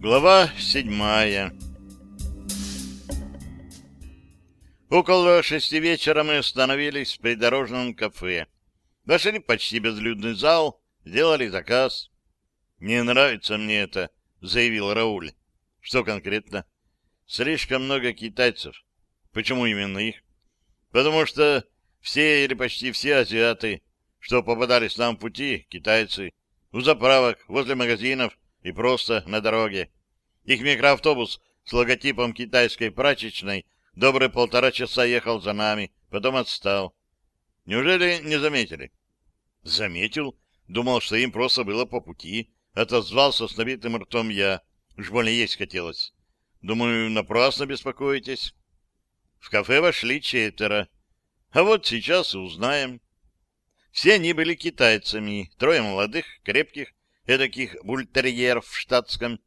Глава седьмая Около шести вечера мы остановились в придорожном кафе. Вошли почти безлюдный зал, сделали заказ. «Не нравится мне это», — заявил Рауль. «Что конкретно?» «Слишком много китайцев». «Почему именно их?» «Потому что все или почти все азиаты, что попадались нам в пути, китайцы, у заправок, возле магазинов и просто на дороге. Их микроавтобус с логотипом китайской прачечной добрые полтора часа ехал за нами, потом отстал. Неужели не заметили? Заметил. Думал, что им просто было по пути. Отозвался с набитым ртом я. Уж больно есть хотелось. Думаю, напрасно беспокоитесь. В кафе вошли четверо. А вот сейчас узнаем. Все они были китайцами, трое молодых, крепких, эдаких бультерьеров в штатском.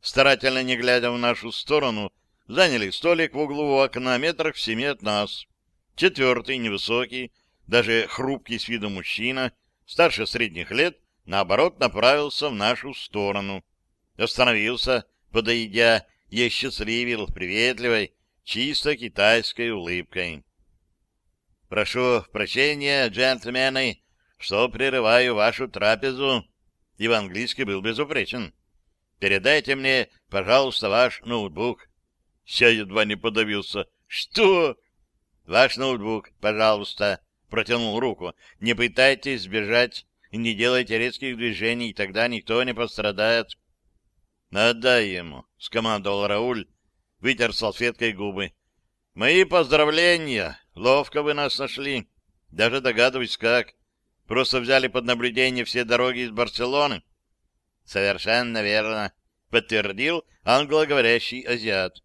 Старательно не глядя в нашу сторону, заняли столик в углу у окна метрах в семи от нас. Четвертый, невысокий, даже хрупкий с виду мужчина, старше средних лет, наоборот, направился в нашу сторону. Остановился, подойдя, и осчастливил приветливой, чисто китайской улыбкой. «Прошу прощения, джентльмены, что прерываю вашу трапезу». В английский был безупречен. «Передайте мне, пожалуйста, ваш ноутбук». Я едва не подавился. «Что?» «Ваш ноутбук, пожалуйста», — протянул руку. «Не пытайтесь сбежать и не делайте резких движений, тогда никто не пострадает». «Отдай ему», — скомандовал Рауль, вытер салфеткой губы. «Мои поздравления! Ловко вы нас нашли. Даже догадываюсь, как. Просто взяли под наблюдение все дороги из Барселоны. Совершенно верно, подтвердил англоговорящий азиат.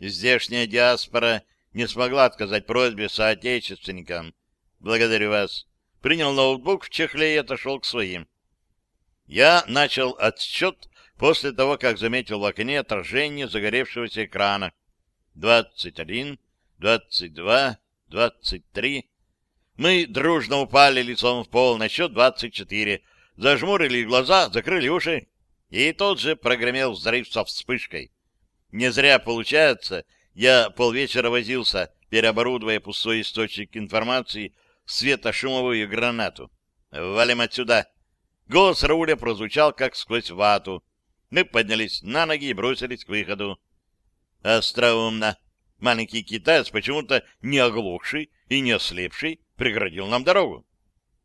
Здешняя диаспора не смогла отказать просьбе соотечественникам. Благодарю вас. Принял ноутбук в чехле и отошел к своим. Я начал отсчет после того, как заметил в окне отражение загоревшегося экрана. Двадцать один, двадцать два, двадцать три. Мы дружно упали лицом в пол на счет двадцать четыре, зажмурили глаза, закрыли уши, и тут же прогремел взрыв со вспышкой. Не зря получается, я полвечера возился, переоборудуя пустой источник информации в светошумовую гранату. «Валим отсюда!» Голос Рауля прозвучал, как сквозь вату. Мы поднялись на ноги и бросились к выходу. «Остроумно!» Маленький китаец, почему-то не оглохший и не ослепший, преградил нам дорогу.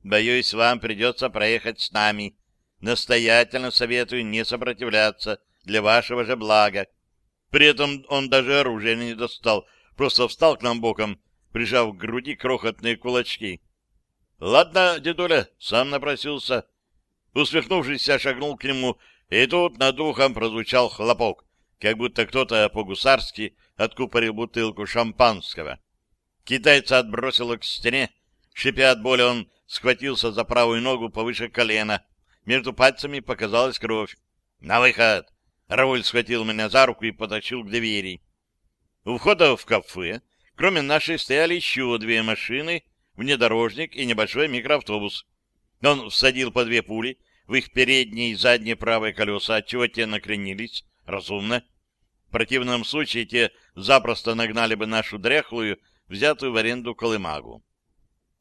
Боюсь, вам придется проехать с нами. Настоятельно советую не сопротивляться для вашего же блага. При этом он даже оружие не достал, просто встал к нам боком, прижав к груди крохотные кулачки. — Ладно, дедуля, сам напросился. Усмехнувшись, я шагнул к нему, и тут над ухом прозвучал хлопок, как будто кто-то по-гусарски откупорил бутылку шампанского. Китайца отбросило к стене. Шипя от боли, он схватился за правую ногу повыше колена. Между пальцами показалась кровь. «На выход!» Рауль схватил меня за руку и потащил к двери. У входа в кафе, кроме нашей, стояли еще две машины, внедорожник и небольшой микроавтобус. Он всадил по две пули в их передние и задние правые колеса, отчего те накренились, разумно, противном случае те запросто нагнали бы нашу дряхлую, взятую в аренду колымагу.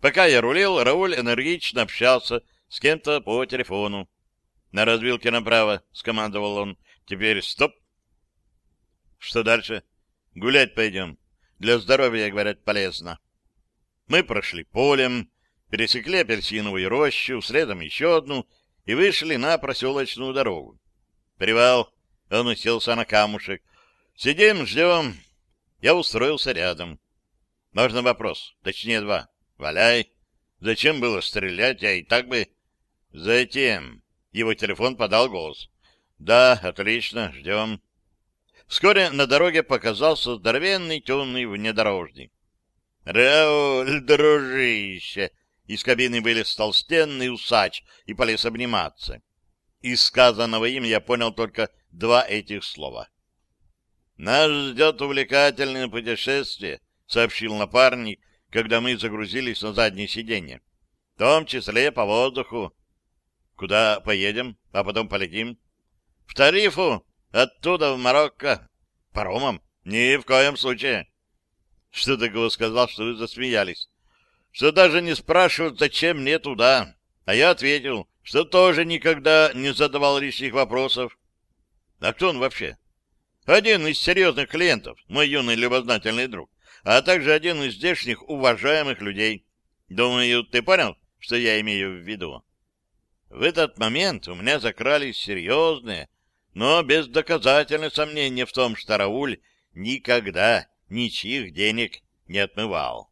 Пока я рулил, Рауль энергично общался с кем-то по телефону. «На развилке направо», — скомандовал он. «Теперь стоп». «Что дальше?» «Гулять пойдем. Для здоровья, говорят, полезно». Мы прошли полем, пересекли апельсиновую рощу, следом еще одну, и вышли на проселочную дорогу. Привал. Он уселся на камушек, Сидим, ждем. Я устроился рядом. Можно вопрос, точнее два. Валяй. Зачем было стрелять, я и так бы... Затем. Его телефон подал голос. Да, отлично, ждем. Вскоре на дороге показался здоровенный темный внедорожник. «Рауль, дружище!» Из кабины вылез толстенный усач и полез обниматься. Из сказанного им я понял только два этих слова. «Нас ждет увлекательное путешествие», — сообщил напарник, когда мы загрузились на заднее сиденье. «В том числе по воздуху». «Куда поедем, а потом полетим?» «В Тарифу. Оттуда в Марокко. Паромом? Ни в коем случае. Что такого сказал, что вы засмеялись? Что даже не спрашивают, зачем мне туда. А я ответил, что тоже никогда не задавал лишних вопросов. А кто он вообще? Один из серьезных клиентов, мой юный любознательный друг, а также один из здешних уважаемых людей. Думаю, ты понял, что я имею в виду? В этот момент у меня закрались серьезные, но бездоказательные сомнения в том, что Рауль никогда ничьих денег не отмывал.